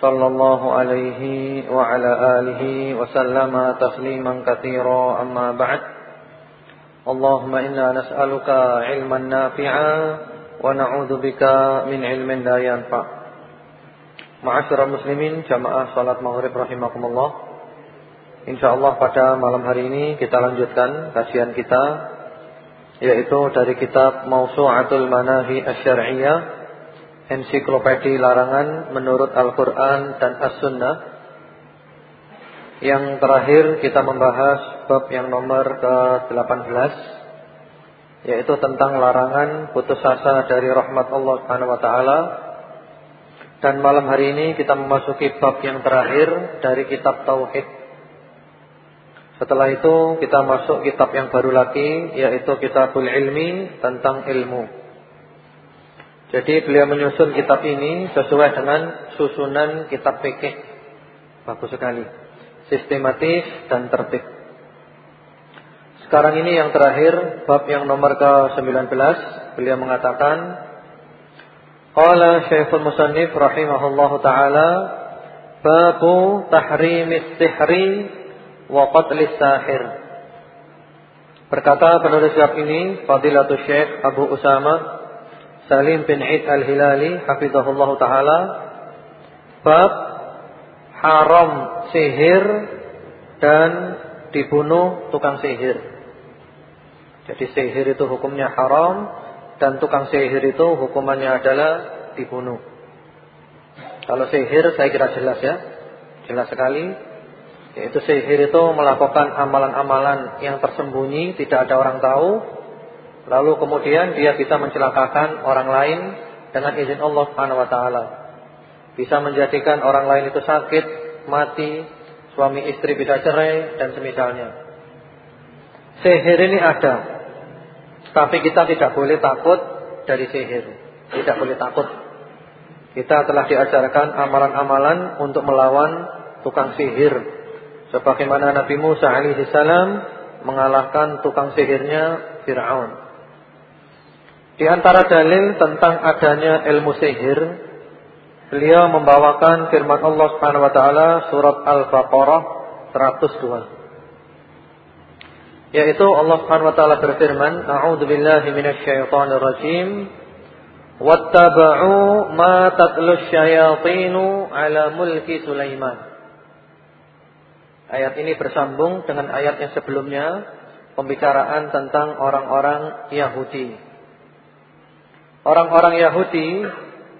صلى الله عليه وعلى آله وسلم تسليما كثيرا أما بعد اللهم إنا نسألك علما نافعا ونعوذ بك من علم لا ينفع معاشر المسلمين جماعة صلاة مغرب رحمكم الله InsyaAllah pada malam hari ini kita lanjutkan kajian kita Yaitu dari kitab Mausu'atul Manahi Asyariyah Ensiklopedi larangan menurut Al-Quran dan As-Sunnah. Yang terakhir kita membahas bab yang nomor ke-18 Yaitu tentang larangan putus asa dari rahmat Allah SWT Dan malam hari ini kita memasuki bab yang terakhir dari kitab Tauhid. Setelah itu kita masuk kitab yang baru lagi yaitu Kitabul Ilmi tentang ilmu. Jadi beliau menyusun kitab ini sesuai dengan susunan kitab fikih. Bagus sekali. Sistematis dan tertib. Sekarang ini yang terakhir bab yang nomor ke-19 beliau mengatakan Qala Syekhul Musannif rahimahullahu taala babu tahrimis sihri wa qatlis sahir. Berkata penulis kitab ini Fadilatul Syekh Abu Usama Salim bin Id Al-Hilali hafizahullah taala bab haram sihir dan dibunuh tukang sihir. Jadi sihir itu hukumnya haram dan tukang sihir itu hukumannya adalah dibunuh. Kalau sihir saya kira jelas ya. Jelas sekali yaitu sihir itu melakukan amalan-amalan yang tersembunyi, tidak ada orang tahu. Lalu kemudian dia bisa mencelakakan orang lain dengan izin Allah Subhanahu wa taala. Bisa menjadikan orang lain itu sakit, mati, suami istri bisa cerai dan semisalnya. Sihir ini ada. Tapi kita tidak boleh takut dari sihir. Tidak boleh takut. Kita telah diajarkan amalan-amalan untuk melawan tukang sihir Sebagaimana Nabi Musa alaihi salam mengalahkan tukang sihirnya Fir'aun. Di antara dalil tentang adanya ilmu sihir, beliau membawakan firman Allah Subhanahu wa taala surat Al-Baqarah 102. Yaitu Allah Subhanahu wa taala berfirman, "A'udzu billahi minasyaitonir rajim." Wattaba'u ma syayatinu ala mulki Sulaiman. Ayat ini bersambung dengan ayat yang sebelumnya Pembicaraan tentang orang-orang Yahudi Orang-orang Yahudi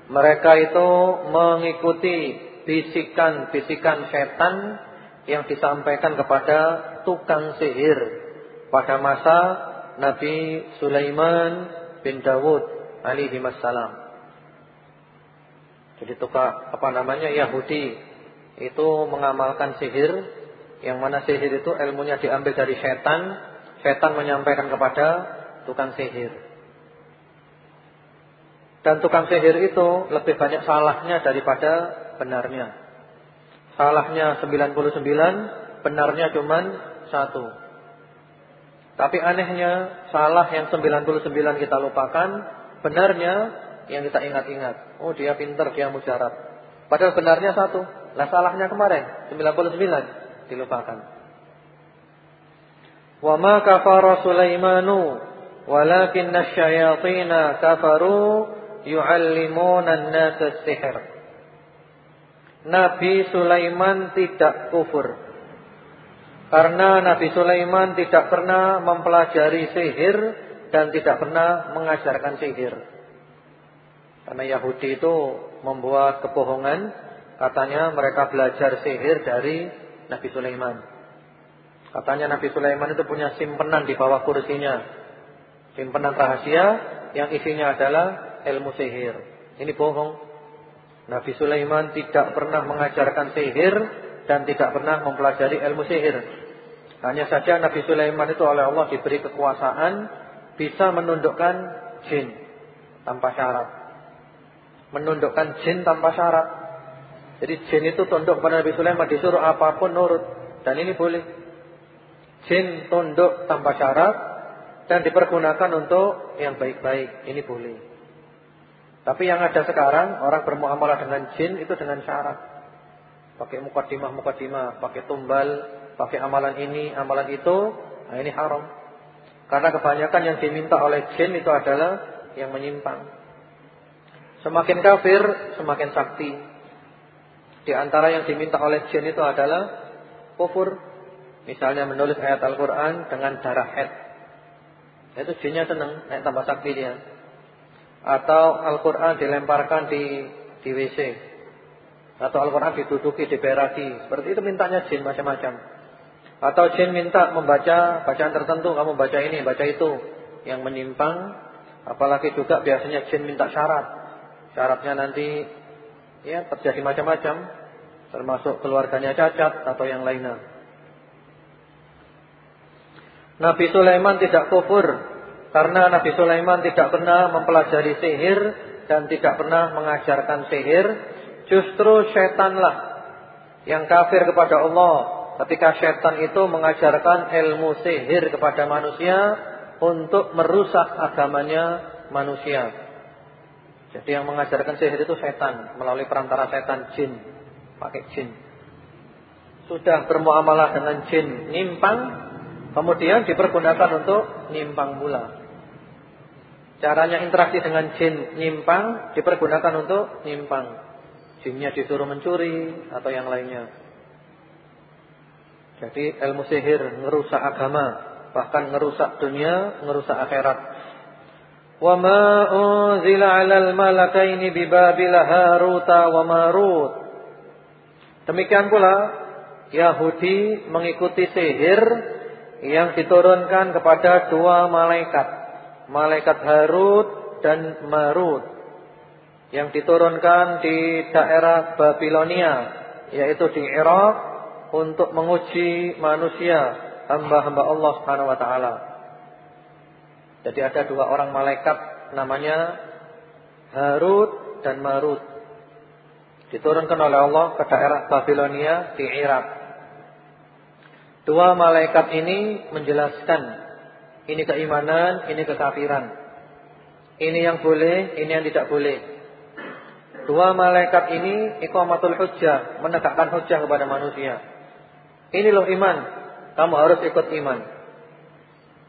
Mereka itu mengikuti bisikan-bisikan setan Yang disampaikan kepada tukang sihir. Pada masa Nabi Sulaiman bin Dawud alaihi wassalam. Jadi tukang apa namanya Yahudi itu mengamalkan sihir yang mana sihir itu ilmunya diambil dari setan, setan menyampaikan kepada tukang sihir. Dan tukang sihir itu lebih banyak salahnya daripada benarnya. Salahnya 99, benarnya cuma satu. Tapi anehnya salah yang 99 kita lupakan, benarnya yang kita ingat-ingat. Oh dia pintar, dia mujarab. Padahal benarnya satu. Lah salahnya kemarin 99 dilupakan. Wa ma kafara Sulaimanu walakinna syayatina kafaru yu'allimuna an-nasa sihr. Nabi Sulaiman tidak kufur. Karena Nabi Sulaiman tidak pernah mempelajari sihir dan tidak pernah mengajarkan sihir. Karena Yahudi itu membuat kebohongan, katanya mereka belajar sihir dari Nabi Sulaiman. Katanya Nabi Sulaiman itu punya simpenan di bawah kursinya. Simpenan rahasia yang isinya adalah ilmu sihir. Ini bohong. Nabi Sulaiman tidak pernah mengajarkan sihir dan tidak pernah mempelajari ilmu sihir. Hanya saja Nabi Sulaiman itu oleh Allah diberi kekuasaan bisa menundukkan jin tanpa syarat. Menundukkan jin tanpa syarat. Jadi jin itu tunduk pada Nabi Sulaiman disuruh apa pun nurut dan ini boleh. Jin tunduk tanpa syarat dan dipergunakan untuk yang baik-baik. Ini boleh. Tapi yang ada sekarang orang bermuamalah dengan jin itu dengan syarat. Pakai mukadimah-mukadimah, pakai tumbal, pakai amalan ini, amalan itu, nah ini haram. Karena kebanyakan yang diminta oleh jin itu adalah yang menyimpang. Semakin kafir, semakin sakti. Di antara yang diminta oleh jin itu adalah kufur. Misalnya menulis ayat Al-Quran dengan darah head. Itu jinnya senang, naik tambah sakti dia atau Al-Quran dilemparkan di di WC atau Al-Quran diduduki di beraki seperti itu mintanya jin macam-macam. Atau jin minta membaca bacaan tertentu. Kamu baca ini baca itu. Yang menyimpang. Apalagi juga biasanya jin minta syarat. Syaratnya nanti ya terjadi macam-macam. Termasuk keluarganya cacat atau yang lainnya. Nabi Sulaiman tidak kufur karena Nabi Sulaiman tidak pernah mempelajari sihir dan tidak pernah mengajarkan sihir, justru setanlah yang kafir kepada Allah ketika setan itu mengajarkan ilmu sihir kepada manusia untuk merusak agamanya manusia. Jadi yang mengajarkan sihir itu setan melalui perantara setan jin, pakai jin. Sudah bermuamalah dengan jin nyimpang, kemudian dipergunakan untuk nyimpang pula. Caranya interaksi dengan jin nyimpang dipergunakan untuk nyimpang. Jinnya disuruh mencuri atau yang lainnya. Jadi ilmu sihir ngerusak agama, bahkan ngerusak dunia, ngerusak akhirat. 'alal malakaini bi Babil Harut wa Marut. Demikian pula Yahudi mengikuti sihir yang diturunkan kepada dua malaikat malaikat Harut dan Marut yang diturunkan di daerah Babilonia yaitu di Irak untuk menguji manusia hamba-hamba Allah Subhanahu wa taala. Jadi ada dua orang malaikat namanya Harut dan Marut. Diturunkan oleh Allah ke daerah Babilonia di Irak. Dua malaikat ini menjelaskan ini keimanan, ini kekafiran. Ini yang boleh, ini yang tidak boleh. Dua malaikat ini iqamatul hujjah, menegakkan hujjah kepada manusia. Ini loh iman, kamu harus ikut iman.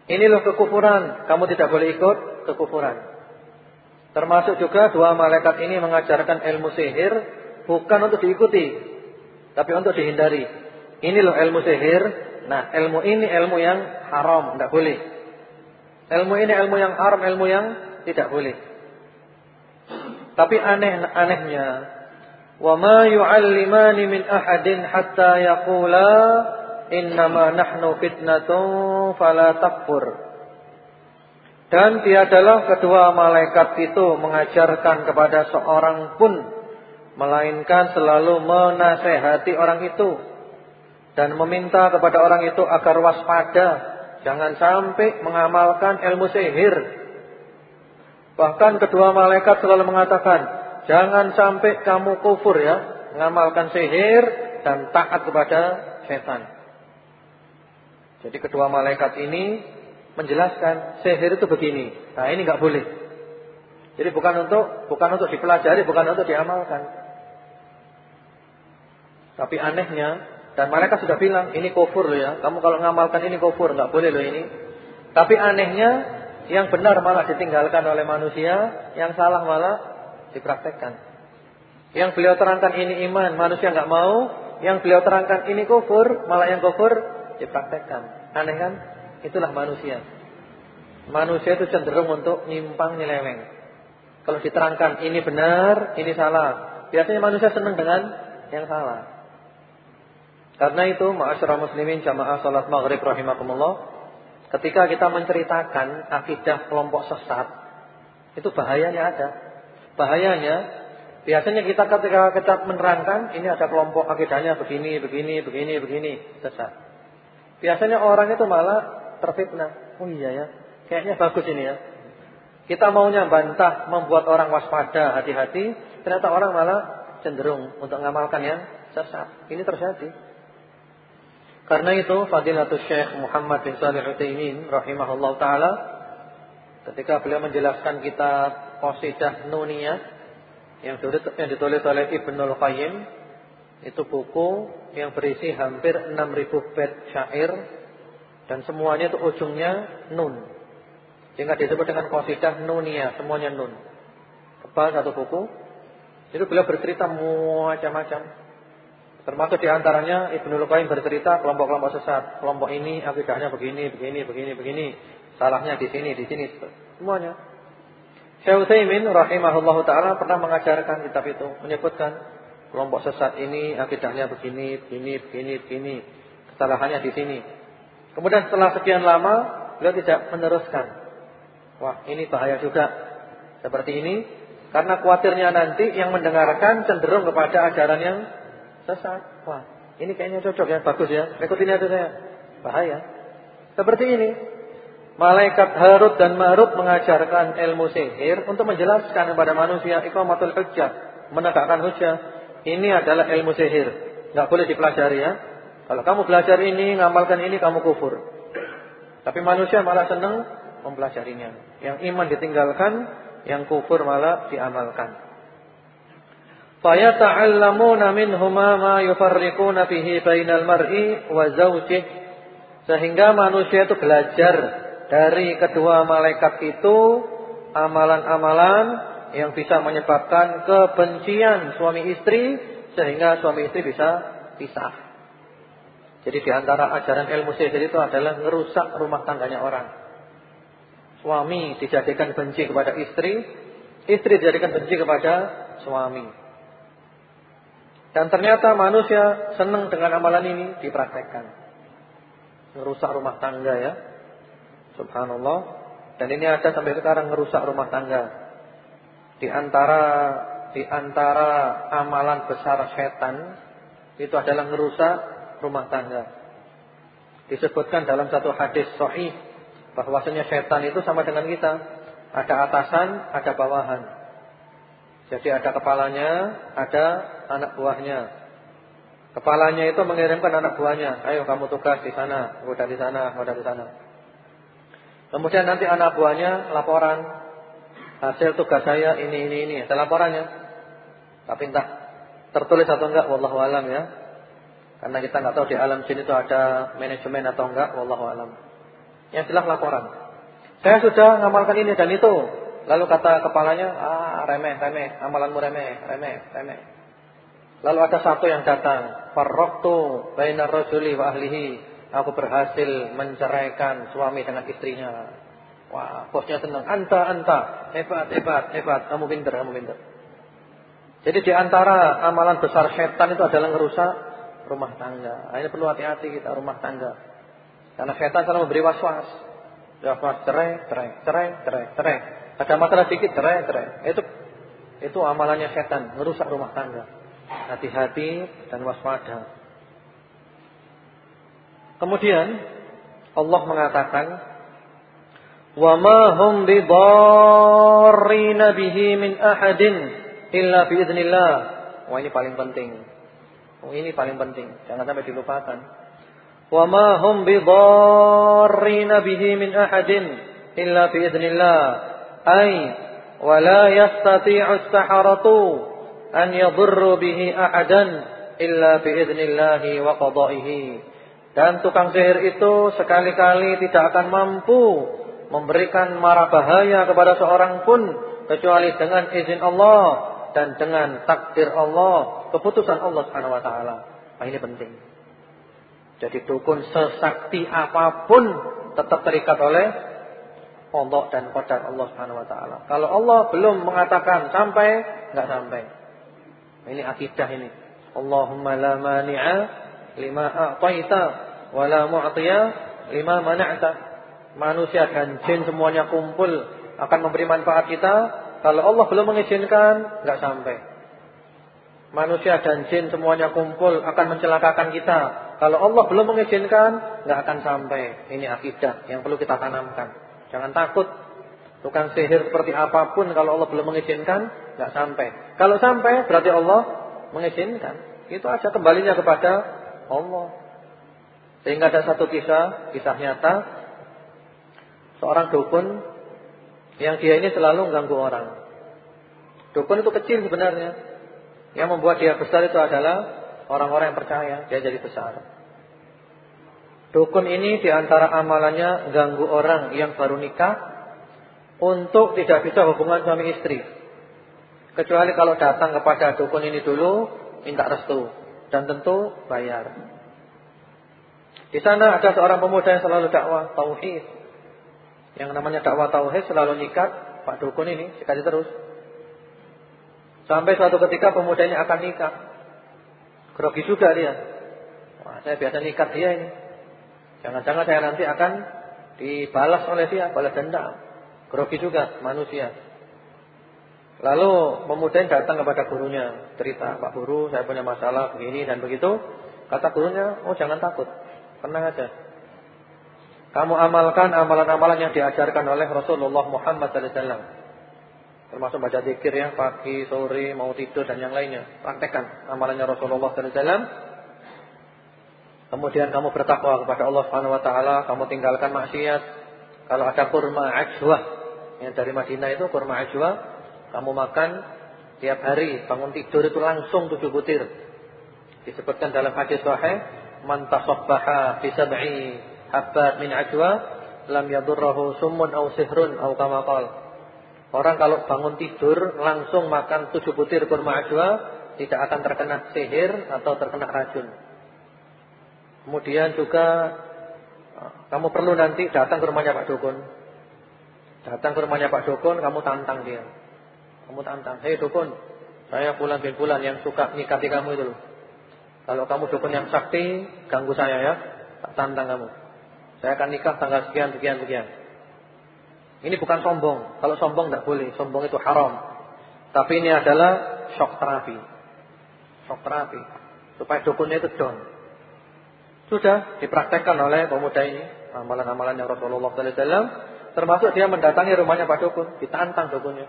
Ini loh kekufuran, kamu tidak boleh ikut kekufuran. Termasuk juga dua malaikat ini mengajarkan ilmu sihir bukan untuk diikuti, tapi untuk dihindari. Ini loh ilmu sihir. Nah, ilmu ini ilmu yang haram, tidak boleh. Ilmu ini ilmu yang haram, ilmu yang tidak boleh. Tapi aneh-anehnya, wa ma yu'allimani min ahadin hatta yaqula innama nahnu fitnatun fala takfur. Dan tiadalah kedua malaikat itu mengajarkan kepada seorang pun melainkan selalu menasehati orang itu dan meminta kepada orang itu agar waspada Jangan sampai mengamalkan ilmu sihir. Bahkan kedua malaikat selalu mengatakan, jangan sampai kamu kufur ya, mengamalkan sihir dan taat kepada setan. Jadi kedua malaikat ini menjelaskan sihir itu begini. Nah, ini nggak boleh. Jadi bukan untuk bukan untuk dipelajari, bukan untuk diamalkan. Tapi anehnya dan mereka sudah bilang, ini kufur loh ya. Kamu kalau ngamalkan ini kufur, nggak boleh loh ini. Tapi anehnya, yang benar malah ditinggalkan oleh manusia, yang salah malah dipraktekkan. Yang beliau terangkan ini iman, manusia nggak mau. Yang beliau terangkan ini kufur, malah yang kufur dipraktekkan. Aneh kan? Itulah manusia. Manusia itu cenderung untuk nyimpang nyeleweng. Kalau diterangkan ini benar, ini salah. Biasanya manusia senang dengan yang salah. Karena itu, ma'asyara muslimin jamaah salat maghrib rahimakumullah, ketika kita menceritakan akidah kelompok sesat, itu bahayanya ada. Bahayanya Biasanya kita ketika kita menerangkan ini ada kelompok akidahnya begini, begini, begini, begini, sesat. Biasanya orang itu malah terfitnah. Oh iya ya, kayaknya bagus ini ya. Kita maunya bantah, membuat orang waspada, hati-hati, ternyata orang malah cenderung untuk mengamalkan yang sesat. Ini terjadi. Karena itu Fadilatul Syekh Muhammad bin Salih Utsaimin rahimahullah taala ketika beliau menjelaskan kitab Qasidah Nuniyah yang ditulis, yang ditulis oleh Ibnul Qayyim itu buku yang berisi hampir 6000 bait syair dan semuanya itu ujungnya nun. Sehingga disebut dengan qasidah nunia, semuanya nun. Kepal satu buku. Itu beliau bercerita macam-macam. Termasuk di antaranya Ibnul Qayyim bercerita kelompok-kelompok sesat. Kelompok ini akidahnya begini, begini, begini, begini. Salahnya di sini, di sini. Semuanya. Syekh Utsaimin rahimahullahu taala pernah mengajarkan kitab itu, menyebutkan kelompok sesat ini akidahnya begini, begini, begini, begini. Kesalahannya di sini. Kemudian setelah sekian lama beliau tidak meneruskan. Wah, ini bahaya juga. Seperti ini karena khawatirnya nanti yang mendengarkan cenderung kepada ajaran yang sesat. Wah, ini kayaknya cocok ya, bagus ya. Ikutin aja saya. Bahaya. Seperti ini. Malaikat Harut dan Marut mengajarkan ilmu sihir untuk menjelaskan kepada manusia iqamatul hujjah, menegakkan hujjah. Ini adalah ilmu sihir. Enggak boleh dipelajari ya. Kalau kamu belajar ini, ngamalkan ini kamu kufur. Tapi manusia malah senang mempelajarinya. Yang iman ditinggalkan, yang kufur malah diamalkan. Fayata'allamuna minhuma ma yufarriquna bihi bainal mar'i wa zawjih. Sehingga manusia itu belajar dari kedua malaikat itu amalan-amalan yang bisa menyebabkan kebencian suami istri sehingga suami istri bisa pisah. Jadi di antara ajaran ilmu sihir itu adalah merusak rumah tangganya orang. Suami dijadikan benci kepada istri, istri dijadikan benci kepada suami. Dan ternyata manusia senang dengan amalan ini dipraktekkan. Merusak rumah tangga ya. Subhanallah. Dan ini ada sampai sekarang merusak rumah tangga. Di antara di antara amalan besar setan itu adalah merusak rumah tangga. Disebutkan dalam satu hadis sahih bahwasanya setan itu sama dengan kita. Ada atasan, ada bawahan. Jadi ada kepalanya, ada anak buahnya. Kepalanya itu mengirimkan anak buahnya, ayo kamu tugas di sana, udah di sana, udah di sana. Kemudian nanti anak buahnya laporan hasil tugas saya ini ini ini. Ada laporannya. Tapi entah tertulis atau enggak wallahu alam ya. Karena kita enggak tahu di alam sini itu ada manajemen atau enggak wallahu alam. Yang jelas laporan. Saya sudah ngamalkan ini dan itu. Lalu kata kepalanya, ah remeh, remeh, amalanmu remeh, remeh, remeh. Lalu ada satu yang datang, farraqtu bainar rajuli wa ahlihi Aku berhasil menceraikan suami dengan istrinya. Wah, bosnya senang. Anta, anta. Hebat, hebat, hebat. Kamu pintar, kamu pintar. Jadi di antara amalan besar setan itu adalah merusak rumah tangga. Nah, ini perlu hati-hati kita rumah tangga. Karena setan selalu memberi was-was. Was-was cerai, cerai, cerai, cerai, cerai. Ada masalah sedikit cerai, cerai. Itu itu amalannya setan, merusak rumah tangga. Hati-hati dan waspada. Kemudian Allah mengatakan wa ma hum bidarrina bihi min ahadin illa bi idznillah. Wah ini paling penting. Oh, ini paling penting, jangan sampai dilupakan. Wa ma hum bidarrina bihi min ahadin illa bi idznillah. La yastati'u as-saharatu an yadurru bihi ahadan illa bi idznillah wa qada'ihi. Dan tukang sihir itu sekali-kali tidak akan mampu memberikan mara bahaya kepada seorang pun kecuali dengan izin Allah dan dengan takdir Allah, keputusan Allah Subhanahu wa taala. Nah, ini penting. Jadi dukun sesakti apa pun tetap terikat oleh Allah dan qadar Allah Subhanahu wa taala. Kalau Allah belum mengatakan sampai, enggak sampai. Ini akidah ini. Allahumma la mani'a lima a'taita wala mu'tiya lima mana'ta. Manusia dan jin semuanya kumpul akan memberi manfaat kita. Kalau Allah belum mengizinkan, enggak sampai. manusia dan jin semuanya kumpul akan mencelakakan kita. Kalau Allah belum mengizinkan, nggak akan sampai. Ini akidah yang perlu kita tanamkan. Jangan takut. Tukang sihir seperti apa pun kalau Allah belum mengizinkan, nggak sampai. Kalau sampai berarti Allah mengizinkan. Itu aja kembalinya kepada Allah. Sehingga ada satu kisah, kisah nyata. Seorang dukun yang dia ini selalu mengganggu orang. Dukun itu kecil sebenarnya. Yang membuat dia besar itu adalah orang-orang yang percaya, dia jadi besar. Dukun ini di antara amalannya ganggu orang yang baru nikah untuk tidak bisa hubungan suami istri. Kecuali kalau datang kepada dukun ini dulu minta restu dan tentu bayar. Di sana ada seorang pemuda yang selalu dakwah tauhid. Yang namanya dakwah tauhid selalu nikah Pak dukun ini sekali terus. Sampai suatu ketika pemuda ini akan nikah. Grogi juga dia. Wah, saya biasa nikah dia ini. Jangan-jangan saya nanti akan dibalas oleh dia, balas dendam. Grogi juga manusia. Lalu pemuda ini datang kepada gurunya, cerita, "Pak guru, saya punya masalah begini dan begitu." Kata gurunya, "Oh, jangan takut. Tenang aja. Kamu amalkan amalan-amalan yang diajarkan oleh Rasulullah Muhammad sallallahu alaihi wasallam. Termasuk baca zikir ya pagi, sore, mau tidur dan yang lainnya. Praktekkan amalannya Rasulullah SAW. Kemudian kamu bertakwa kepada Allah Subhanahu wa taala, kamu tinggalkan maksiat. Kalau ada kurma ajwa yang dari Madinah itu kurma ajwa, kamu makan tiap hari, bangun tidur itu langsung tujuh butir. Disebutkan dalam hadis sahih, "Man tasabbaha bi sab'i habbat min ajwa, lam yadurruhu summun aw sihrun aw kama qala." Orang kalau bangun tidur langsung makan tujuh butir kurma ajwa tidak akan terkena sihir atau terkena racun. Kemudian juga eh, kamu perlu nanti datang ke rumahnya Pak Dukun. Datang ke rumahnya Pak Dukun, kamu tantang dia. Kamu tantang, "Hei Dukun, saya bulan bin bulan yang suka nikati kamu itu loh. Kalau kamu dukun yang sakti, ganggu saya ya. Tak tantang kamu. Saya akan nikah tanggal sekian sekian sekian." Ini bukan sombong. Kalau sombong tidak boleh. Sombong itu haram. Tapi ini adalah shock terapi. Shock terapi. Supaya dukunnya itu down. Sudah dipraktekkan oleh pemuda ini. Amalan-amalan yang Rasulullah SAW. Termasuk dia mendatangi rumahnya Pak Dukun. Ditantang dukunnya.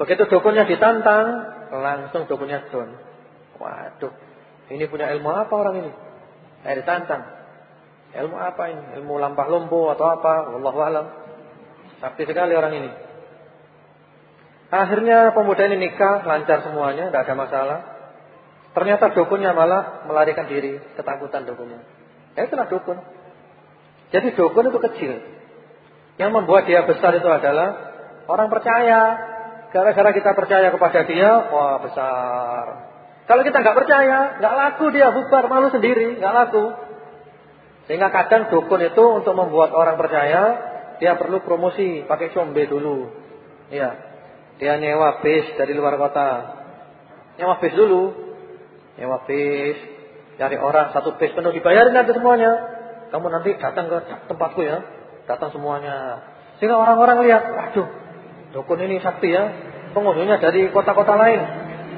Begitu dukunnya ditantang. Langsung dukunnya down. Waduh. Ini punya ilmu apa orang ini? Eh ditantang. Ilmu apa ini? Ilmu lampah lumpuh atau apa? Wallahualam. Sakti sekali orang ini. Akhirnya pemuda ini nikah, lancar semuanya, tidak ada masalah. Ternyata dukunnya malah melarikan diri, ketakutan dukunnya. Ya itulah dukun. Jadi dukun itu kecil. Yang membuat dia besar itu adalah orang percaya. Gara-gara kita percaya kepada dia, wah besar. Kalau kita nggak percaya, nggak laku dia bubar, malu sendiri, nggak laku. Sehingga kadang dukun itu untuk membuat orang percaya dia perlu promosi pakai combe dulu. Iya. Dia nyewa bis dari luar kota. Nyewa bis dulu. Nyewa bis, cari orang satu bis penuh dibayarin nanti semuanya. Kamu nanti datang ke tempatku ya. Datang semuanya. Sehingga orang-orang lihat, waduh, dukun ini sakti ya. Pengunjungnya dari kota-kota lain.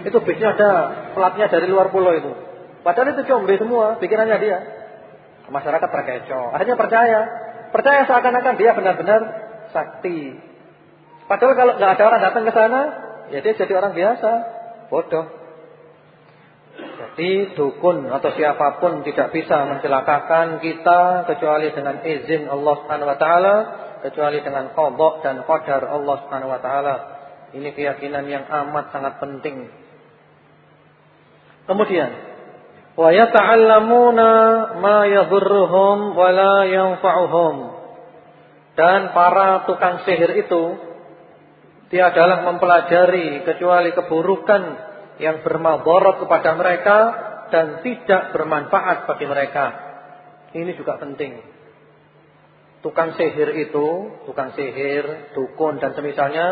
Itu bisnya ada pelatnya dari luar pulau itu. Padahal itu combe semua, pikirannya dia. Masyarakat terkecoh. Akhirnya percaya. Percaya seakan-akan dia benar-benar sakti. Padahal kalau nggak ada orang datang ke sana, ya dia jadi orang biasa, bodoh. Jadi dukun atau siapa pun tidak bisa mencelakakan kita kecuali dengan izin Allah Subhanahu wa taala, kecuali dengan qada dan qadar Allah Subhanahu wa taala. Ini keyakinan yang amat sangat penting. Kemudian wa yata'allamuna ma yadhurruhum wa la yanfa'uhum. Dan para tukang sihir itu dia adalah mempelajari kecuali keburukan yang bermadarat kepada mereka dan tidak bermanfaat bagi mereka. Ini juga penting. Tukang sihir itu, tukang sihir, dukun dan semisalnya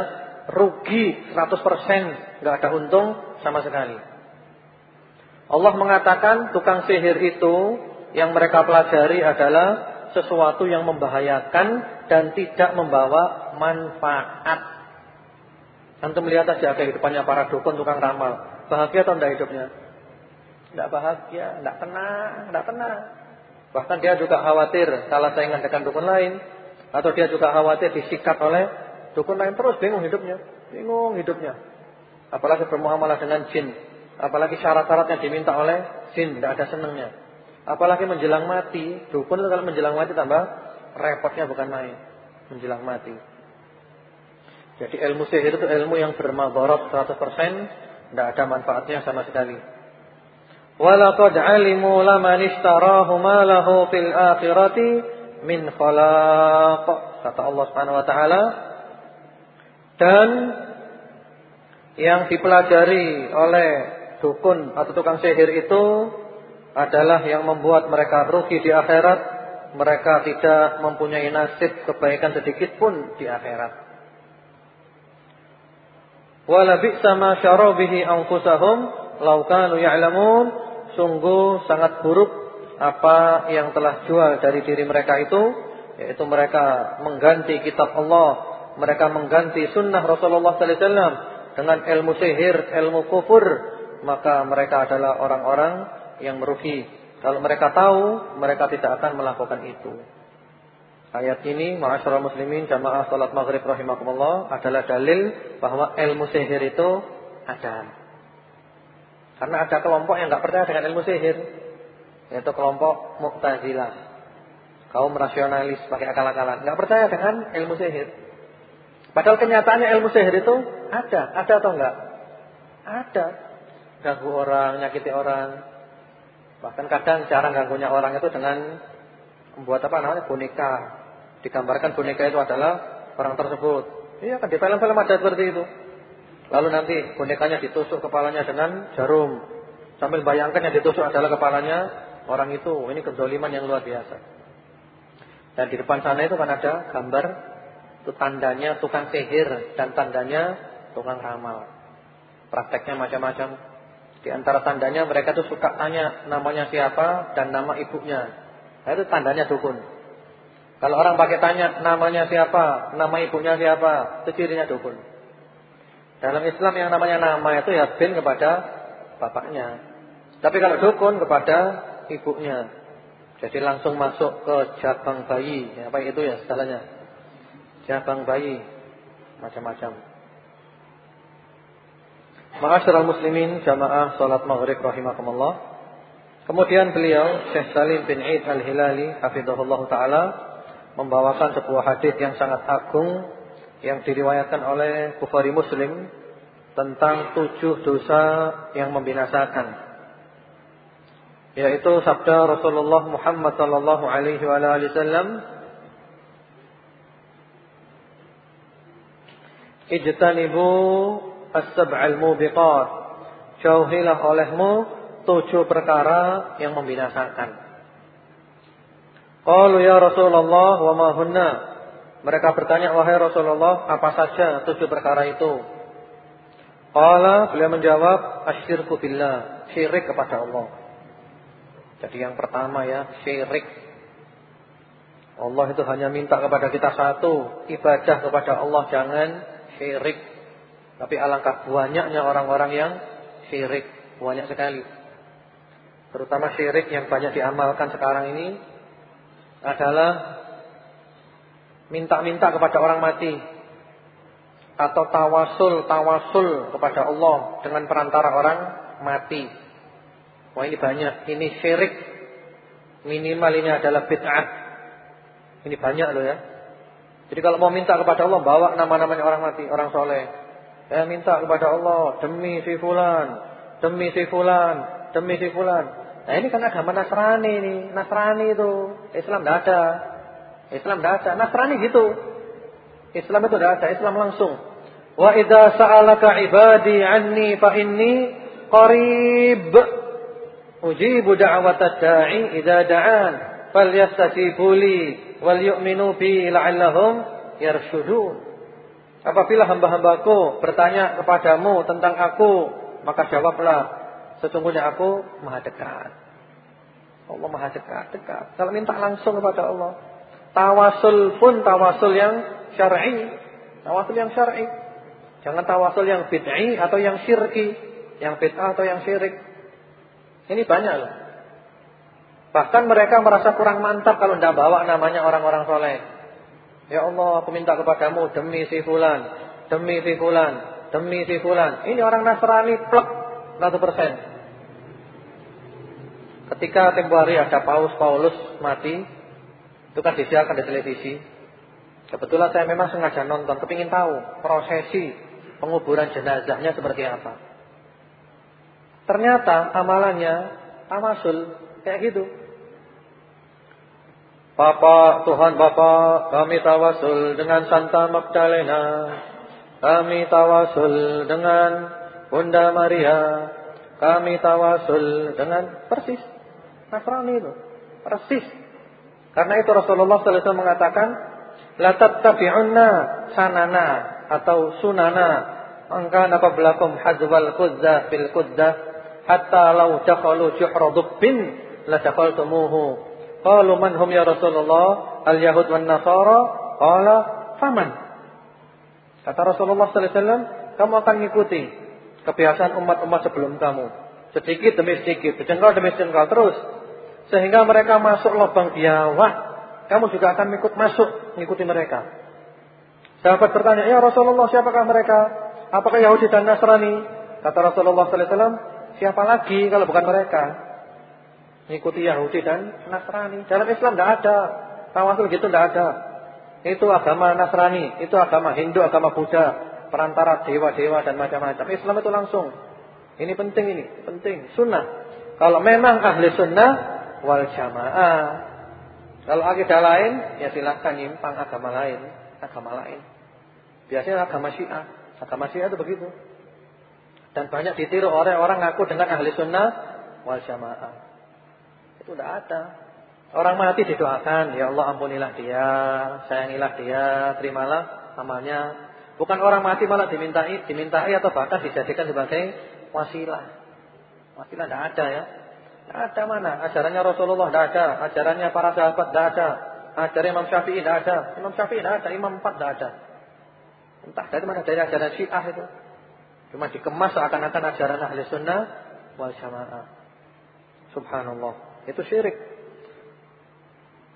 rugi 100%, nggak ada untung sama sekali. Allah mengatakan tukang sihir itu yang mereka pelajari adalah sesuatu yang membahayakan dan tidak membawa manfaat. Antum melihat saja kehidupannya para dukun tukang ramal. Bahagia atau tidak hidupnya? Tidak bahagia, tidak tenang, tidak tenang. Bahkan dia juga khawatir salah saingan dengan dukun lain. Atau dia juga khawatir disikat oleh dukun lain. Terus bingung hidupnya. Bingung hidupnya. Apalagi bermuamalah dengan jin. Apalagi syarat-syarat yang diminta oleh jin. Tidak ada senangnya. Apalagi menjelang mati. Dukun itu kalau menjelang mati tambah repotnya bukan main. Menjelang mati. Jadi ilmu sihir itu ilmu yang bermadarat 100%. Tidak ada manfaatnya sama sekali. Walaqad alimu laman ishtarahu ma lahu fil akhirati min khalaq. Kata Allah Subhanahu wa taala. Dan yang dipelajari oleh dukun atau tukang sihir itu adalah yang membuat mereka rugi di akhirat. Mereka tidak mempunyai nasib kebaikan sedikit pun di akhirat. Wala bi'sa ma syaraw bihi anfusahum law kanu ya'lamun sungguh sangat buruk apa yang telah jual dari diri mereka itu yaitu mereka mengganti kitab Allah mereka mengganti sunnah Rasulullah sallallahu alaihi wasallam dengan ilmu sihir ilmu kufur maka mereka adalah orang-orang yang merugi. Kalau mereka tahu mereka tidak akan melakukan itu ayat ini ma'asyiral muslimin jamaah salat maghrib rahimakumullah adalah dalil bahwa ilmu sihir itu ada karena ada kelompok yang nggak percaya dengan ilmu sihir, yaitu kelompok Mu'tazilah. Kaum rasionalis pakai akal-akalan, nggak percaya dengan ilmu sihir. Padahal kenyataannya ilmu sihir itu ada, ada atau enggak? Ada. Ganggu orang, nyakiti orang. Bahkan kadang cara ganggunya orang itu dengan membuat apa namanya boneka. Digambarkan boneka itu adalah orang tersebut. Iya kan di film-film ada seperti itu. Lalu nanti bonekanya ditusuk kepalanya dengan jarum. Sambil bayangkan yang ditusuk adalah kepalanya orang itu. Ini kezoliman yang luar biasa. Dan di depan sana itu kan ada gambar itu tandanya tukang sihir dan tandanya tukang ramal. Prakteknya macam-macam. Di antara tandanya mereka tuh suka tanya namanya siapa dan nama ibunya. Nah, itu tandanya dukun. Kalau orang pakai tanya namanya siapa, nama ibunya siapa, itu cirinya dukun. Dalam Islam yang namanya nama itu ya bin kepada bapaknya. Tapi kalau dukun kepada ibunya. Jadi langsung masuk ke jabang bayi. Ya, apa itu ya istilahnya? Jabang bayi. Macam-macam. Ma'asyiral muslimin jamaah salat maghrib rahimakumullah. Kemudian beliau Syekh Salim bin Eid Al-Hilali hafizahullah taala membawakan sebuah hadis yang sangat agung yang diriwayatkan oleh Bukhari Muslim tentang tujuh dosa yang membinasakan yaitu sabda Rasulullah Muhammad sallallahu alaihi wasallam Ijtanibu as-sab'al mubiqat. Jauhilah olehmu tujuh perkara yang membinasakan Qalu ya Rasulullah wa ma hunna mereka bertanya, wahai Rasulullah, apa saja tujuh perkara itu? Qala, beliau menjawab, asyirku billah, syirik kepada Allah. Jadi yang pertama ya, syirik. Allah itu hanya minta kepada kita satu, ibadah kepada Allah, jangan syirik. Tapi alangkah banyaknya orang-orang yang syirik, banyak sekali. Terutama syirik yang banyak diamalkan sekarang ini adalah minta-minta kepada orang mati atau tawasul tawasul kepada Allah dengan perantara orang mati. Wah ini banyak, ini syirik. Minimal ini adalah bid'ah. Ini banyak loh ya. Jadi kalau mau minta kepada Allah bawa nama-namanya orang mati, orang soleh. Saya minta kepada Allah demi si fulan, demi si fulan, demi si fulan. Nah ini kan agama Nasrani ini, Nasrani itu. Islam tidak ada. Islam tidak ada. Nasrani gitu. Islam itu tidak ada. Islam langsung. Wa idza sa'alaka ibadi anni fa inni qarib. Ujibu da'watad da'i idza da'an. Falyastajibu li wal yu'minu bi la'allahum yarshudun. Apabila hamba-hambaku bertanya kepadamu tentang aku, maka jawablah, sesungguhnya aku maha dekat. Allah maha dekat, dekat. Kalau minta langsung kepada Allah. Tawasul pun tawasul yang syar'i. Tawasul yang syar'i. Jangan tawasul yang bid'i atau yang syirki. yang bid'ah atau yang syirik. Ini banyak loh. Bahkan mereka merasa kurang mantap kalau tidak bawa namanya orang-orang soleh. Ya Allah, aku minta kepadamu demi si fulan, demi si fulan, demi si fulan. Ini orang Nasrani plek 100%. Ketika tempoh hari ada Paus Paulus mati, itu kan disiarkan di televisi. Kebetulan saya memang sengaja nonton, kepingin tahu prosesi penguburan jenazahnya seperti apa. Ternyata amalannya tamasul kayak gitu. Bapak, Tuhan Bapak, kami tawasul dengan Santa Magdalena. Kami tawasul dengan Bunda Maria. Kami tawasul dengan persis. Nasrani itu. Persis. Karena itu Rasulullah SAW mengatakan, La tattabi'unna sanana atau sunana. Angkana qablakum hadzwal kudza fil kudza. Hatta lau dakhalu juhra la dakhaltumuhu Qalu man hum ya Rasulullah? Al-Yahud wan Nasara? Qala faman? Kata Rasulullah wasallam, kamu akan mengikuti kebiasaan umat-umat sebelum kamu. Sedikit demi sedikit, sejengkal demi sejengkal terus. Sehingga mereka masuk lubang biawak, kamu juga akan ikut masuk mengikuti mereka. Sahabat bertanya, "Ya Rasulullah, siapakah mereka? Apakah Yahudi dan Nasrani?" Kata Rasulullah wasallam, "Siapa lagi kalau bukan mereka?" Mengikuti Yahudi dan Nasrani. Dalam Islam tidak ada. Tawasul gitu tidak ada. Itu agama Nasrani. Itu agama Hindu, agama Buddha. Perantara dewa-dewa dan macam-macam. Islam itu langsung. Ini penting ini. Penting. Sunnah. Kalau memang ahli sunnah. Wal jamaah. Kalau akidah lain. Ya silahkan nyimpang agama lain. Agama lain. Biasanya agama syiah. Agama syiah itu begitu. Dan banyak ditiru oleh orang ngaku dengan ahli sunnah. Wal jamaah. Itu tidak ada. Orang mati didoakan, ya Allah ampunilah dia, sayangilah dia, terimalah amalnya. Bukan orang mati malah dimintai, dimintai atau bahkan dijadikan sebagai wasilah. Wasilah tidak ada ya. Tidak ada mana. Ajarannya Rasulullah tidak ada. Ajarannya para sahabat tidak ada. Ajaran Imam Syafi'i tidak ada. Imam Syafi'i tidak ada. Imam Empat tidak ada. Entah dari mana dari ajaran Syiah itu. Cuma dikemas seakan-akan ajaran ahli sunnah wal jamaah. Subhanallah. Itu syirik.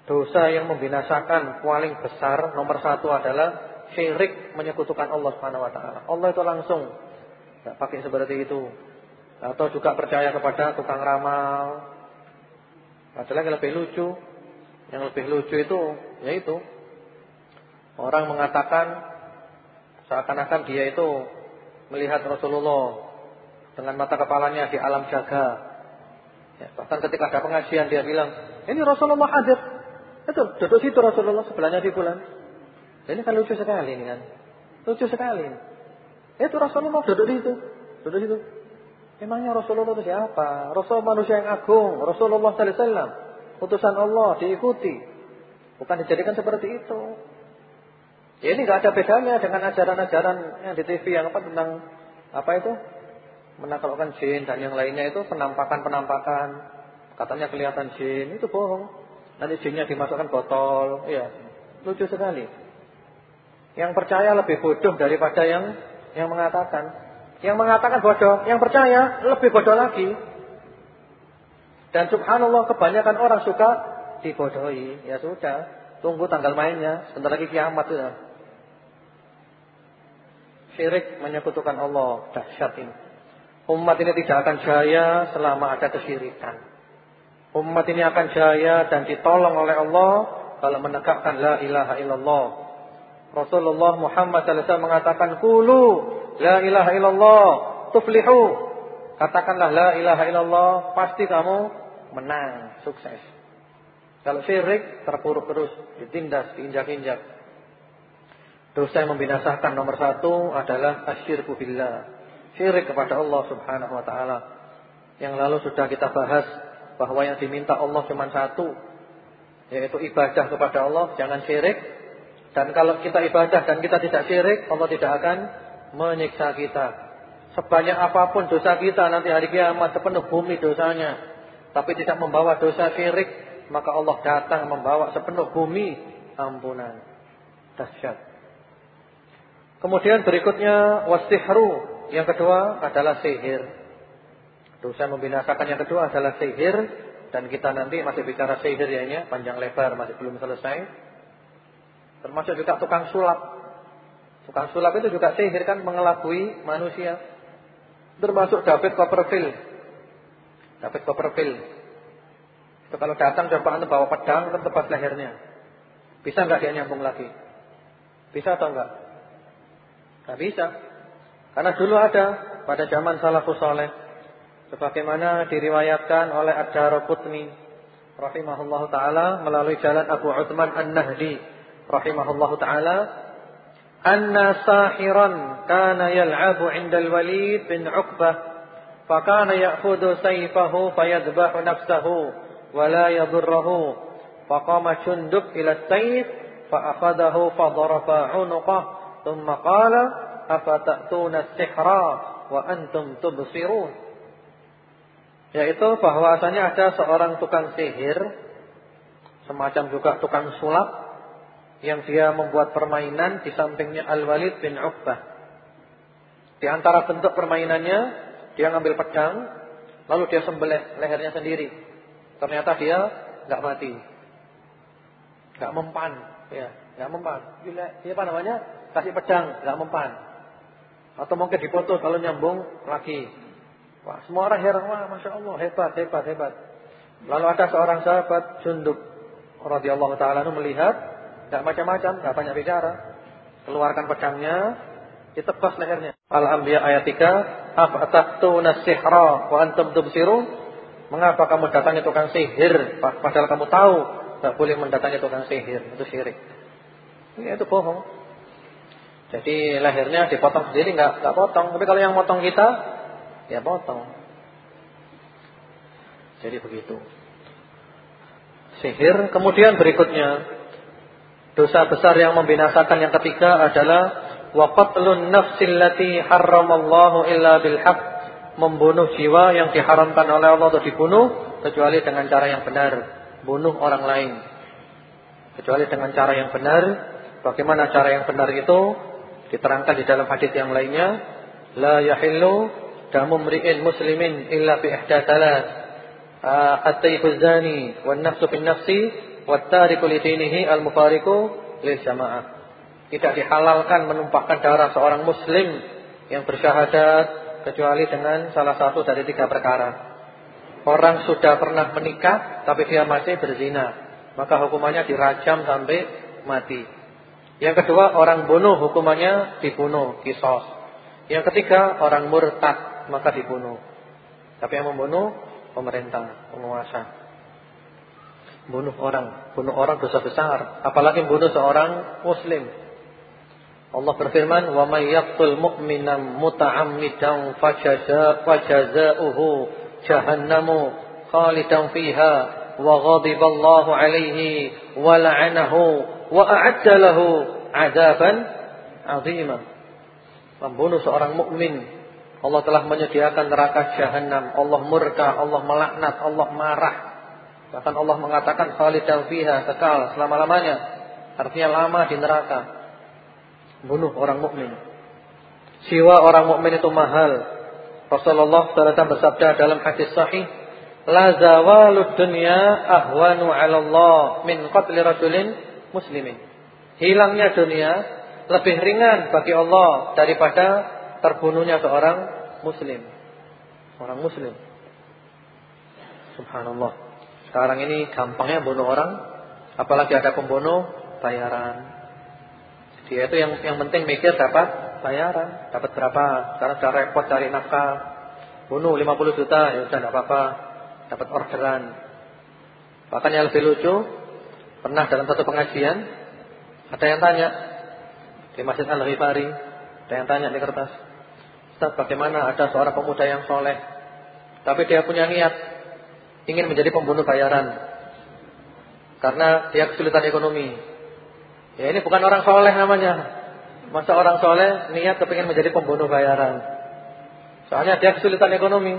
Dosa yang membinasakan paling besar nomor satu adalah syirik menyekutukan Allah Subhanahu Wa Taala. Allah itu langsung tidak pakai seperti itu. Atau juga percaya kepada tukang ramal. Padahal yang lebih lucu, yang lebih lucu itu yaitu orang mengatakan seakan-akan dia itu melihat Rasulullah dengan mata kepalanya di alam jaga. Ya, bahkan ketika ada pengajian dia bilang, ini Rasulullah hadir. Itu duduk situ Rasulullah sebelahnya di bulan. Ini kan lucu sekali ini kan. Lucu sekali. Itu Rasulullah duduk di situ. Duduk di situ. Emangnya Rasulullah itu siapa? Rasul manusia yang agung. Rasulullah sallallahu alaihi wasallam. Utusan Allah diikuti. Bukan dijadikan seperti itu. Ya ini nggak ada bedanya dengan ajaran-ajaran yang di TV yang apa tentang apa itu menaklukkan jin dan yang lainnya itu penampakan-penampakan. Katanya kelihatan jin, itu bohong. Nanti jinnya dimasukkan botol, iya. Lucu sekali. Yang percaya lebih bodoh daripada yang yang mengatakan. Yang mengatakan bodoh, yang percaya lebih bodoh lagi. Dan subhanallah kebanyakan orang suka dibodohi. Ya sudah, tunggu tanggal mainnya, sebentar lagi kiamat sudah. Syirik menyekutukan Allah, dahsyat ini. Umat ini tidak akan jaya selama ada kesyirikan. Umat ini akan jaya dan ditolong oleh Allah kalau menegakkan la ilaha illallah. Rasulullah Muhammad SAW mengatakan, Kulu la ilaha illallah tuflihu. Katakanlah la ilaha illallah, pasti kamu menang, sukses. Kalau syirik terpuruk terus, ditindas, diinjak-injak. Dosa yang membinasakan nomor satu adalah asyirku billah syirik kepada Allah Subhanahu wa taala. Yang lalu sudah kita bahas bahwa yang diminta Allah cuma satu, yaitu ibadah kepada Allah, jangan syirik. Dan kalau kita ibadah dan kita tidak syirik, Allah tidak akan menyiksa kita. Sebanyak apa pun dosa kita nanti hari kiamat sepenuh bumi dosanya, tapi tidak membawa dosa syirik, maka Allah datang membawa sepenuh bumi ampunan. Dahsyat. Kemudian berikutnya wasihru yang kedua adalah sihir. Dosa membinasakan yang kedua adalah sihir dan kita nanti masih bicara sihir ya ini panjang lebar masih belum selesai. Termasuk juga tukang sulap. Tukang sulap itu juga sihir kan mengelabui manusia. Termasuk David Copperfield. David Copperfield. Itu kalau datang coba bawa pedang ke tempat lehernya. Bisa nggak dia nyambung lagi? Bisa atau enggak? Nggak bisa. Karena dulu ada pada zaman salafus saleh sebagaimana diriwayatkan oleh Ad-Darqutni rahimahullahu taala melalui jalan Abu Utsman An-Nahdi rahimahullahu taala anna sahiran kana yal'abu 'inda al-Walid bin 'Uqbah fakana ya'khudhu sayfahu fayadhbahu nafsahu wa la yadhurruhu faqama Jundub ila as-sayf fa akhadahu fa daraba 'unuqah thumma qala afatatuna sihra wa antum tubsirun? Yaitu bahwasanya ada seorang tukang sihir semacam juga tukang sulap yang dia membuat permainan di sampingnya Al-Walid bin Uqbah. Di antara bentuk permainannya dia ngambil pedang lalu dia sembelih lehernya sendiri. Ternyata dia nggak mati. Nggak mempan ya nggak mempan. Dia apa namanya? Kasih pedang nggak mempan. Atau mungkin dipoto kalau nyambung lagi. Wah, semua orang heran, wah Masya Allah, hebat, hebat, hebat. Lalu ada seorang sahabat, Jundub radhiyallahu ta'ala melihat, tidak macam-macam, tidak banyak bicara. Keluarkan pedangnya, ditebas lehernya. Al-Anbiya ayat 3, Afataqtuna sihra wa antum tubsirun? Mengapa kamu datangi tukang sihir padahal kamu tahu tidak boleh mendatangi tukang sihir, itu syirik. Ini itu bohong. Jadi lahirnya dipotong sendiri nggak nggak potong. Tapi kalau yang potong kita, ya potong. Jadi begitu. Sihir. Kemudian berikutnya dosa besar yang membinasakan yang ketiga adalah waqatlun nafsil lati harramallahu illa bil membunuh jiwa yang diharamkan oleh Allah untuk dibunuh kecuali dengan cara yang benar, bunuh orang lain. Kecuali dengan cara yang benar. Bagaimana cara yang benar itu? Diterangkan di dalam hadis yang lainnya, la yahillu damu mri'in muslimin illa bi ihda thalath. At-tayyibuz zani wan nafsu bin nafsi wat tariku li dinihi al-mufariqu lil jamaah. Tidak dihalalkan menumpahkan darah seorang muslim yang bersyahadat kecuali dengan salah satu dari tiga perkara. Orang sudah pernah menikah tapi dia masih berzina, maka hukumannya dirajam sampai mati. Yang kedua orang bunuh hukumannya dibunuh, kisos. Yang ketiga orang murtad maka dibunuh. Tapi yang membunuh pemerintah, penguasa. Bunuh orang, bunuh orang dosa besar, apalagi bunuh seorang muslim. Allah berfirman, "Wa may yaqtul mu'mina muta'ammidan fajaza'uhu jahannamu khalidan fiha wa ghadiballahu 'alaihi wa la'anahu wa a'adda lahu 'adaban 'azima. Membunuh seorang mukmin, Allah telah menyediakan neraka jahanam. Allah murka, Allah melaknat, Allah marah. Bahkan Allah mengatakan khalidan fiha kekal selama-lamanya. Artinya lama di neraka. Bunuh orang mukmin. Jiwa orang mukmin itu mahal. Rasulullah SAW bersabda dalam hadis sahih, "La zawalud dunya ahwanu 'ala Allah min qatli rajulin muslimin. Hilangnya dunia lebih ringan bagi Allah daripada terbunuhnya seorang muslim. Orang muslim. Subhanallah. Sekarang ini gampangnya bunuh orang, apalagi ada pembunuh bayaran. Dia itu yang yang penting mikir dapat bayaran, dapat berapa? Sekarang sudah repot cari nafkah. Bunuh 50 juta, ya sudah tidak apa-apa. Dapat orderan. Bahkan yang lebih lucu, Pernah dalam satu pengajian ada yang tanya di Masjid Al-Ghifari, ada yang tanya di kertas, "Ustaz, bagaimana ada seorang pemuda yang soleh, tapi dia punya niat ingin menjadi pembunuh bayaran karena dia kesulitan ekonomi." Ya ini bukan orang soleh namanya. Masa orang soleh niat kepingin menjadi pembunuh bayaran. Soalnya dia kesulitan ekonomi,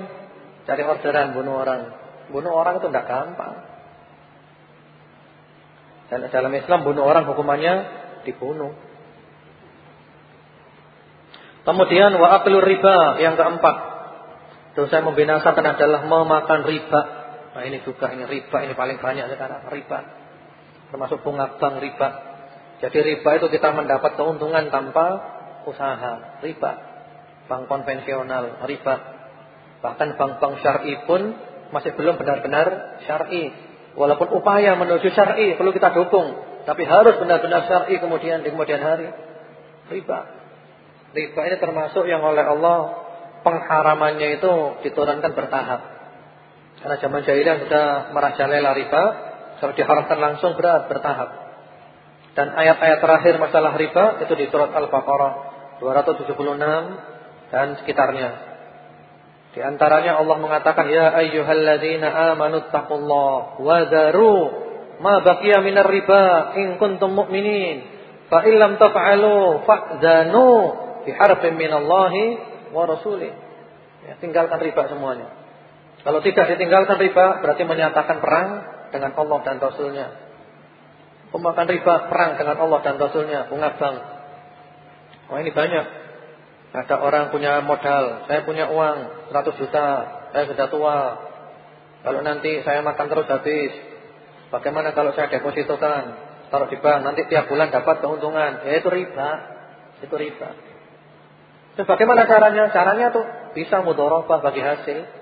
cari orderan bunuh orang. Bunuh orang itu tidak gampang. Dan dalam Islam bunuh orang hukumannya dibunuh. Kemudian wa riba yang keempat. Dosa yang membinasakan adalah memakan riba. Nah ini juga ini riba ini paling banyak sekarang riba. Termasuk bunga bank riba. Jadi riba itu kita mendapat keuntungan tanpa usaha. Riba. Bank konvensional riba. Bahkan bank-bank syar'i pun masih belum benar-benar syar'i. Walaupun upaya menuju syar'i perlu kita dukung, tapi harus benar-benar syar'i kemudian di kemudian hari. Riba. Riba ini termasuk yang oleh Allah pengharamannya itu diturunkan bertahap. Karena zaman jahiliyah sudah merajalela riba, kalau diharamkan langsung berat bertahap. Dan ayat-ayat terakhir masalah riba itu di surat Al-Baqarah 276 dan sekitarnya. Di antaranya Allah mengatakan ya ayyuhalladzina amanu taqullaha wa dharu ma baqiya minar riba in kuntum mu'minin fa illam taf'alu fa'zanu bi harbin minallahi wa rasulih. Ya, tinggalkan riba semuanya. Kalau tidak ditinggalkan riba berarti menyatakan perang dengan Allah dan Rasulnya. Pemakan riba perang dengan Allah dan Rasulnya. Bunga bank. Wah ini banyak. Ada orang punya modal. Saya punya uang 100 juta. Saya sudah tua. Kalau nanti saya makan terus habis. Bagaimana kalau saya depositokan? Taruh di bank. Nanti tiap bulan dapat keuntungan. Ya itu riba. Itu riba. Dan bagaimana caranya? Caranya tuh bisa mudorobah bagi hasil.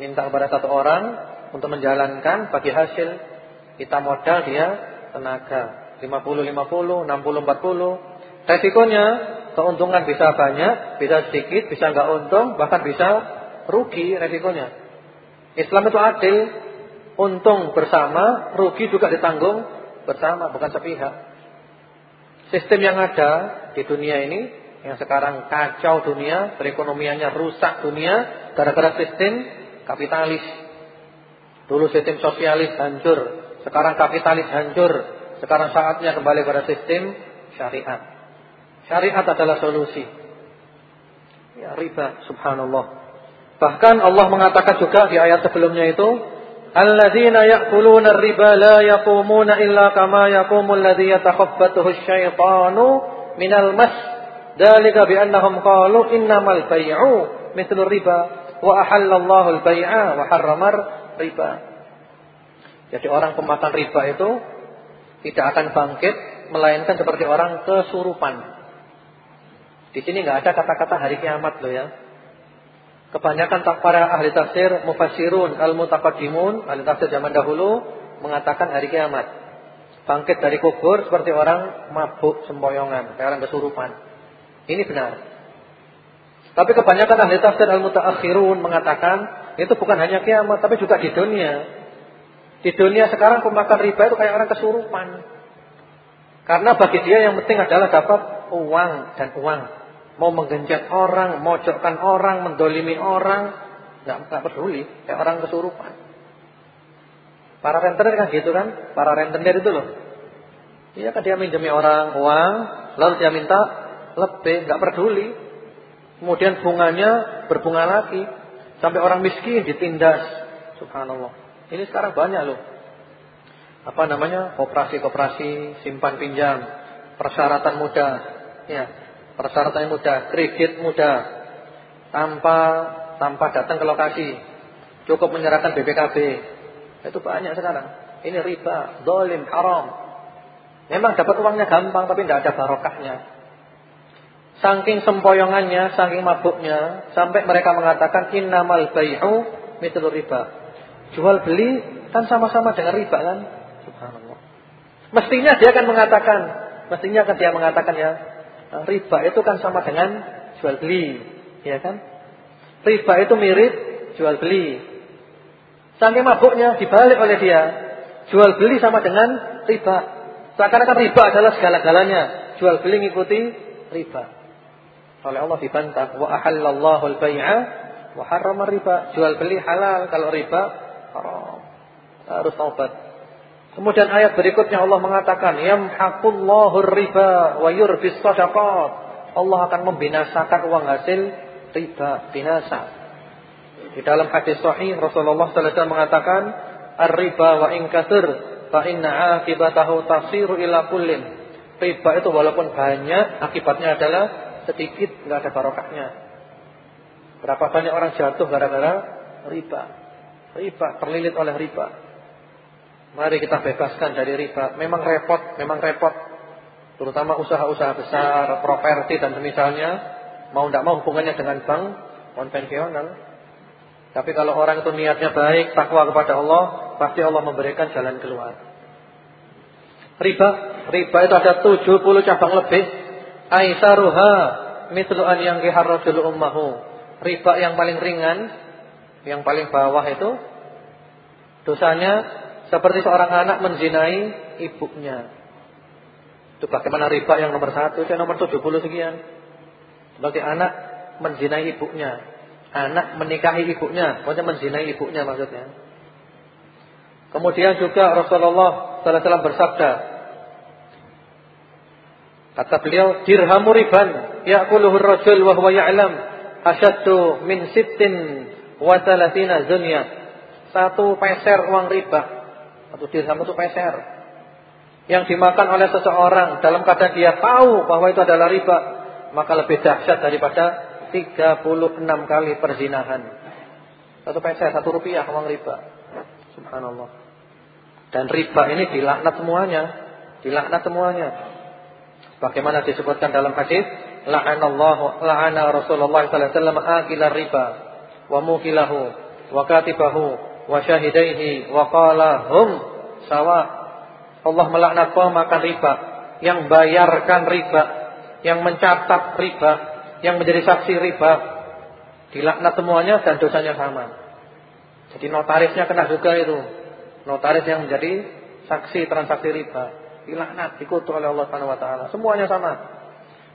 Minta kepada satu orang untuk menjalankan bagi hasil. Kita modal dia tenaga. 50-50, 60-40. Resikonya keuntungan bisa banyak, bisa sedikit, bisa enggak untung, bahkan bisa rugi resikonya. Islam itu adil, untung bersama, rugi juga ditanggung bersama, bukan sepihak. Sistem yang ada di dunia ini yang sekarang kacau dunia, perekonomiannya rusak dunia gara-gara sistem kapitalis. Dulu sistem sosialis hancur, sekarang kapitalis hancur, sekarang saatnya kembali pada sistem syariat. Syariat adalah solusi. Ya riba, subhanallah. Bahkan Allah mengatakan juga di ayat sebelumnya itu, Alladzina ya'kuluna riba la yaqumuna illa kama yaqumu alladzi yatakhabbathu asyaitanu minal mas Dalika bi annahum qalu innamal bai'u mithlu riba wa ahallallahu al-bai'a wa harramar riba. Jadi orang pemakan riba itu tidak akan bangkit melainkan seperti orang kesurupan. Di sini nggak ada kata-kata hari kiamat loh ya. Kebanyakan tak para ahli tafsir mufassirun al-mutaqaddimun, ahli tafsir zaman dahulu mengatakan hari kiamat. Bangkit dari kubur seperti orang mabuk sempoyongan, kayak orang kesurupan. Ini benar. Tapi kebanyakan ahli tafsir al-mutaakhirun mengatakan itu bukan hanya kiamat tapi juga di dunia. Di dunia sekarang pemakan riba itu kayak orang kesurupan. Karena bagi dia yang penting adalah dapat uang dan uang. Mau menggenjat orang, mojokkan orang, mendolimi orang, nggak peduli, kayak orang kesurupan. Para rentenir kan gitu kan? Para rentenir itu loh. Iya kan dia minjemi orang uang, lalu dia minta lebih, nggak peduli. Kemudian bunganya berbunga lagi sampai orang miskin ditindas. Subhanallah. Ini sekarang banyak loh. Apa namanya? Koperasi-koperasi simpan pinjam, persyaratan mudah. Ya, persyaratan mudah, kredit mudah. Tanpa tanpa datang ke lokasi. Cukup menyerahkan BPKB. Itu banyak sekarang. Ini riba, dolim, haram. Memang dapat uangnya gampang tapi tidak ada barokahnya. Saking sempoyongannya, saking mabuknya, sampai mereka mengatakan innamal bai'u mithlu riba. Jual beli kan sama-sama dengan riba kan? Subhanallah. Mestinya dia akan mengatakan, mestinya kan dia mengatakan ya, riba itu kan sama dengan jual beli, ya kan? Riba itu mirip jual beli. Saking mabuknya dibalik oleh dia, jual beli sama dengan riba. Seakan-akan riba adalah segala-galanya, jual beli ngikuti riba. Oleh Allah dibantah wa ahallallahu al-bai'a wa harrama riba. Jual beli halal, kalau riba haram. Harus taubat. Kemudian ayat berikutnya Allah mengatakan yamhaqullahu riba wa yurbis shadaqat. Allah akan membinasakan uang hasil riba, binasa. Di dalam hadis sahih Rasulullah sallallahu alaihi wasallam mengatakan ar-riba wa in katsir fa inna akibatahu tasiru ila kullin. Riba itu walaupun banyak akibatnya adalah sedikit nggak ada barokahnya. Berapa banyak orang jatuh gara-gara riba. Riba, terlilit oleh riba. Mari kita bebaskan dari riba. Memang repot, memang repot. Terutama usaha-usaha besar, properti dan semisalnya. Mau tidak mau hubungannya dengan bank konvensional. Tapi kalau orang itu niatnya baik, takwa kepada Allah, pasti Allah memberikan jalan keluar. Riba, riba itu ada 70 cabang lebih. Aisaruha mitlu an yang rajul ummahu. Riba yang paling ringan, yang paling bawah itu dosanya seperti seorang anak menzinai ibunya. Itu bagaimana riba yang nomor satu, itu nomor 70 sekian. Seperti anak menzinai ibunya. Anak menikahi ibunya, maksudnya menzinai ibunya maksudnya. Kemudian juga Rasulullah sallallahu alaihi wasallam bersabda, Kata beliau, dirhamu riban ya'kuluhu ar-rajul wa huwa ya'lam asyaddu min sittin wa thalathina dunya. Satu peser uang riba. Satu dirham itu peser. Yang dimakan oleh seseorang dalam keadaan dia tahu bahwa itu adalah riba, maka lebih dahsyat daripada 36 kali perzinahan. Satu peser, satu rupiah uang riba. Subhanallah. Dan riba ini dilaknat semuanya. Dilaknat semuanya. Bagaimana disebutkan dalam hadis, la'anallahu la'ana Rasulullah sallallahu alaihi wasallam akila riba wa mukilahu wa katibahu wa syahidaihi wa qala hum sawa. Allah melaknat pemakan riba, yang bayarkan riba, yang mencatat riba, yang menjadi saksi riba. Dilaknat semuanya dan dosanya sama. Jadi notarisnya kena juga itu. Notaris yang menjadi saksi transaksi riba dilaknat, dikutuk oleh Allah Subhanahu wa taala. Semuanya sama.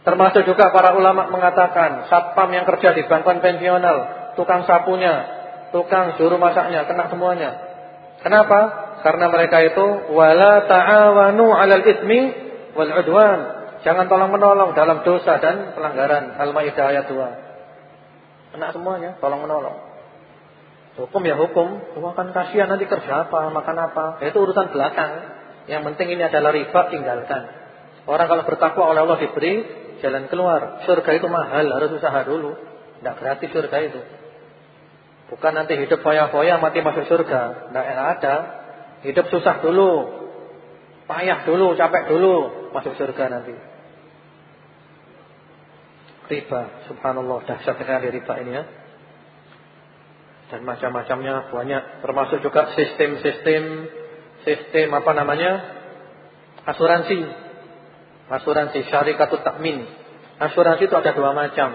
Termasuk juga para ulama mengatakan satpam yang kerja di bank konvensional, tukang sapunya, tukang juru masaknya kena semuanya. Kenapa? Karena mereka itu wala ta'awanu 'alal itsmi wal 'udwan. Jangan tolong-menolong dalam dosa dan pelanggaran. Al-Maidah ayat 2. Kena semuanya, tolong menolong. Hukum ya hukum, akan kasihan nanti kerja apa, makan apa. Itu urusan belakang. Yang penting ini adalah riba tinggalkan. Orang kalau bertakwa oleh Allah diberi jalan keluar. Surga itu mahal, harus usaha dulu. Tidak gratis surga itu. Bukan nanti hidup foya-foya mati masuk surga. Tidak ada. Hidup susah dulu. Payah dulu, capek dulu. Masuk surga nanti. Riba, subhanallah. Dahsyat sekali riba ini ya. Dan macam-macamnya banyak. Termasuk juga sistem-sistem sistem apa namanya? Asuransi. Asuransi syarikatut takmin. Asuransi itu ada dua macam.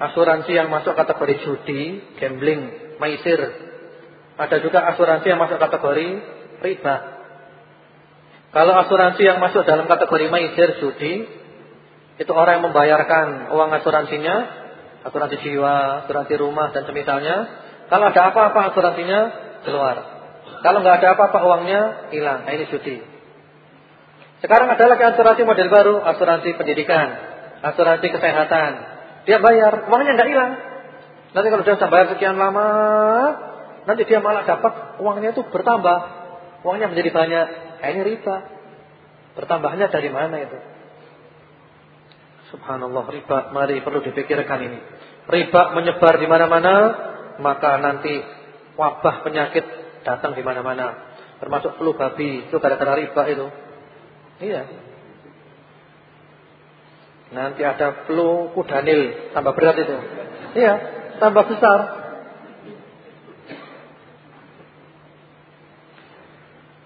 Asuransi yang masuk kategori judi, gambling, maisir. Ada juga asuransi yang masuk kategori riba. Kalau asuransi yang masuk dalam kategori maisir, judi, itu orang yang membayarkan uang asuransinya, asuransi jiwa, asuransi rumah dan semisalnya. Kalau ada apa-apa asuransinya keluar. Kalau nggak ada apa-apa uangnya hilang. Nah, ini judi. Sekarang ada lagi asuransi model baru, asuransi pendidikan, asuransi kesehatan. Dia bayar, uangnya nggak hilang. Nanti kalau dia sudah bayar sekian lama, nanti dia malah dapat uangnya itu bertambah. Uangnya menjadi banyak. Nah, ini riba. Bertambahnya dari mana itu? Subhanallah riba. Mari perlu dipikirkan ini. Riba menyebar di mana-mana, maka nanti wabah penyakit datang di mana-mana. Termasuk flu babi, itu gara-gara riba itu. Iya. Nanti ada flu kudanil, tambah berat itu. Iya, tambah besar.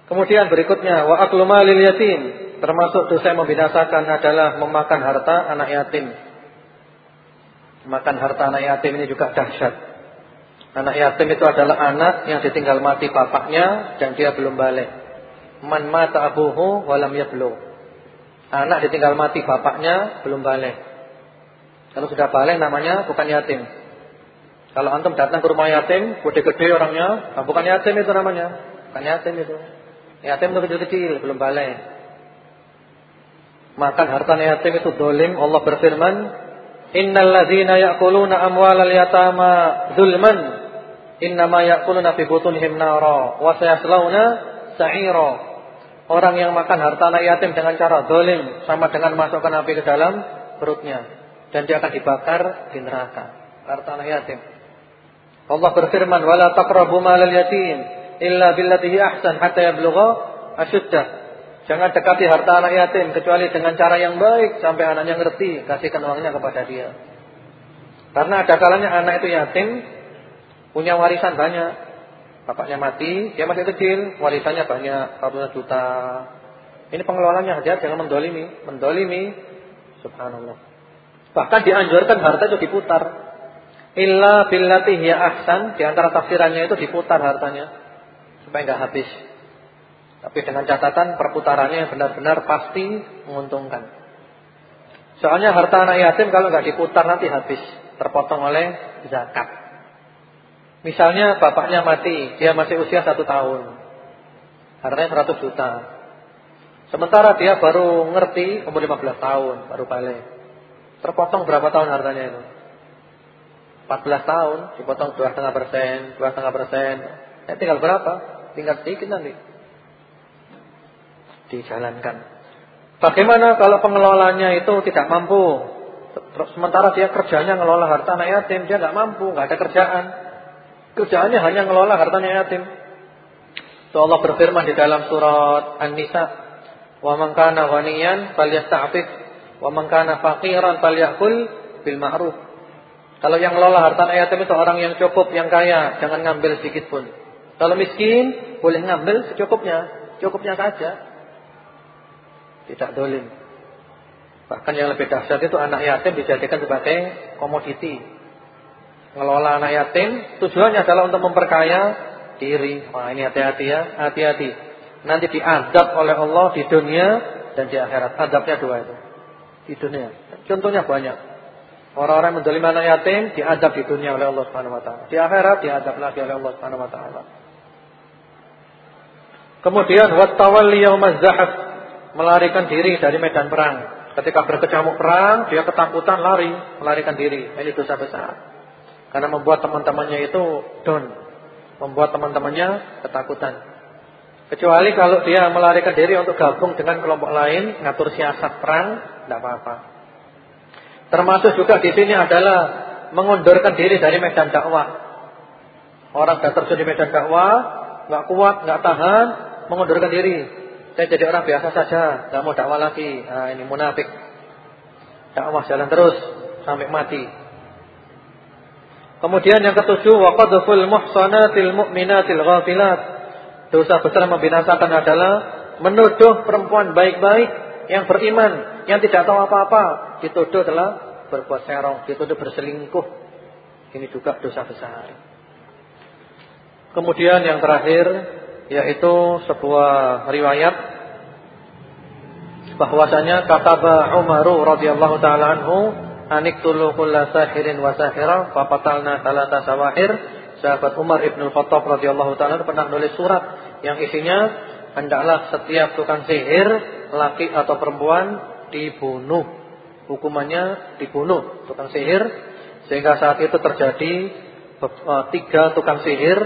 Kemudian berikutnya wa aklu malil yatim, termasuk dosa yang membinasakan adalah memakan harta anak yatim. Makan harta anak yatim ini juga dahsyat. Anak yatim itu adalah anak yang ditinggal mati bapaknya dan dia belum balik. Man mata abuhu walam yablu. Anak ditinggal mati bapaknya belum balik. Kalau sudah balik namanya bukan yatim. Kalau antum datang ke rumah yatim, gede-gede orangnya, nah bukan yatim itu namanya. Bukan yatim itu. Yatim itu kecil-kecil, belum balik. Makan harta yatim itu dolim. Allah berfirman, Innal ladzina ya'kuluna amwalal yatama zulman innama ya'kuluna fi butunihim nara wa sayaslawna sa'ira. Orang yang makan harta anak yatim dengan cara dolim sama dengan masukkan api ke dalam perutnya dan dia akan dibakar di neraka. harta anak yatim. Allah berfirman, "Wala taqrabu malal yatim illa billati ahsan hatta yablugha asyuddah." Jangan dekati harta anak yatim kecuali dengan cara yang baik sampai anaknya ngerti, kasihkan uangnya kepada dia. Karena ada kalanya anak itu yatim punya warisan banyak. Bapaknya mati, dia masih kecil, warisannya banyak, ratusan juta. Ini pengelolanya hati jangan mendolimi, mendolimi. Subhanallah. Bahkan dianjurkan harta itu diputar. Illa billati hiya ahsan, di antara tafsirannya itu diputar hartanya supaya enggak habis. Tapi dengan catatan perputarannya yang benar-benar pasti menguntungkan. Soalnya harta anak yatim kalau enggak diputar nanti habis, terpotong oleh zakat. Misalnya bapaknya mati, dia masih usia satu tahun. Hartanya 100 juta. Sementara dia baru ngerti umur 15 tahun, baru balik. Terpotong berapa tahun hartanya itu? 14 tahun dipotong 2,5 persen, 2,5 persen. Eh, tinggal berapa? Tinggal sedikit nanti. Dijalankan. Bagaimana kalau pengelolanya itu tidak mampu? Sementara dia kerjanya ngelola harta anak yatim, dia nggak mampu, nggak ada kerjaan. Kerjaannya hanya ngelola hartanya yatim. Itu Allah berfirman di dalam surat An-Nisa, "Wa man kana ghaniyan falyasta'fif, wa man kana faqiran falyakul bil ma'ruf." Kalau yang ngelola harta yatim itu orang yang cukup, yang kaya, jangan ngambil sedikit pun. Kalau miskin, boleh ngambil secukupnya, cukupnya saja. Tidak dolim. Bahkan yang lebih dahsyat itu anak yatim dijadikan sebagai komoditi. Ngelola anak yatim tujuannya adalah untuk memperkaya diri. Wah ini hati-hati ya, hati-hati. Nanti diadab oleh Allah di dunia dan di akhirat. Adabnya dua itu. Di dunia. Contohnya banyak. Orang-orang mendolim anak yatim diadab di dunia oleh Allah Subhanahu wa taala. Di akhirat diadab lagi oleh Allah Subhanahu wa taala. Kemudian wattawalli yaumaz melarikan diri dari medan perang. Ketika berkecamuk perang, dia ketakutan lari, melarikan diri. Ini dosa besar. Karena membuat teman-temannya itu down, membuat teman-temannya ketakutan. Kecuali kalau dia melarikan diri untuk gabung dengan kelompok lain, ngatur siasat perang, tidak apa-apa. Termasuk juga di sini adalah mengundurkan diri dari medan dakwah. Orang sudah terjun di medan dakwah, nggak kuat, nggak tahan, mengundurkan diri. Saya jadi orang biasa saja, nggak mau dakwah lagi. Nah, ini munafik. Dakwah jalan terus sampai mati. Kemudian yang ketujuh, waqadful muhsanatil mu'minatil ghafilat. Dosa besar membinasakan adalah menuduh perempuan baik-baik yang beriman, yang tidak tahu apa-apa, dituduh adalah berbuat serong, dituduh berselingkuh. Ini juga dosa besar. Kemudian yang terakhir yaitu sebuah riwayat bahwasanya kataba Umar radhiyallahu taala anhu aniktulu kulla sahirin wa sahira fapatalna talata sawahir. Sahabat Umar Ibnu Khattab radhiyallahu taala pernah nulis surat yang isinya hendaklah setiap tukang sihir laki atau perempuan dibunuh. Hukumannya dibunuh tukang sihir sehingga saat itu terjadi uh, tiga tukang sihir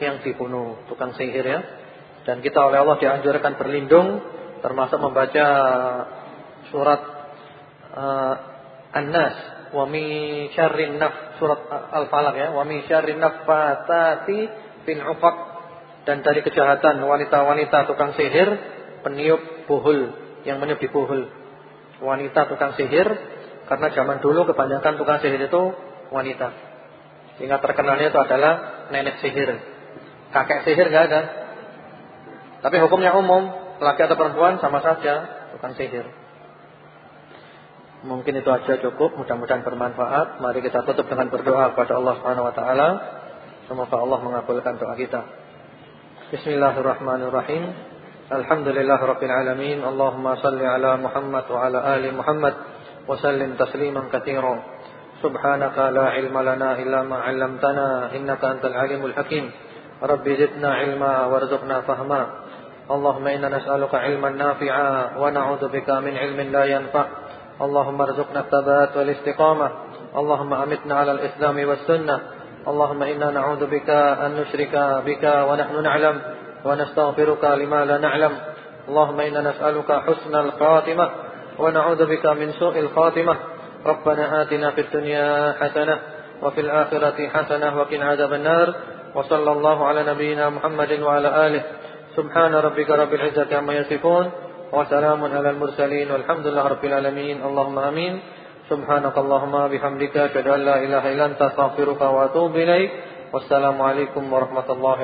yang dibunuh tukang sihir ya. Dan kita oleh Allah dianjurkan berlindung termasuk membaca surat uh, An-Nas wa min syarrin naf surat Al-Falaq ya wa min syarrin naffatsati fil 'uqad dan dari kejahatan wanita-wanita tukang sihir peniup buhul yang meniup di buhul wanita tukang sihir karena zaman dulu kebanyakan tukang sihir itu wanita. Sehingga terkenalnya itu adalah nenek sihir. Kakek sihir enggak ada. Tapi hukumnya umum, laki atau perempuan sama saja tukang sihir. Mungkin itu aja cukup, mudah-mudahan bermanfaat. Mari kita tutup dengan berdoa kepada Allah Subhanahu wa taala. Semoga Allah mengabulkan doa kita. Bismillahirrahmanirrahim. Alhamdulillahirabbil alamin. Allahumma shalli ala Muhammad wa ala ali Muhammad wa sallim tasliman katsira. Subhanaka la ilma lana illa ma 'allamtana innaka antal alimul hakim. Rabbi zidna ilma warzuqna fahma. Allahumma inna nas'aluka ilman nafi'a wa na'udzubika min ilmin la yanfa'. اللهم ارزقنا الثبات والاستقامة. اللهم أمتنا على الإسلام والسنة. اللهم إنا نعوذ بك أن نشرك بك ونحن نعلم ونستغفرك لما لا نعلم. اللهم إنا نسألك حسن الخاتمة ونعوذ بك من سوء الخاتمة. ربنا آتنا في الدنيا حسنة وفي الآخرة حسنة وقنا عذاب النار. وصلى الله على نبينا محمد وعلى آله. سبحان ربك رب العزة عما يصفون. وسلام على المرسلين والحمد لله رب العالمين. اللهم آمين. سبحانك اللهم بحمدك أشهد أن لا إله إلا أنت أستغفرك وأتوب إليك. والسلام عليكم ورحمة الله وبركاته.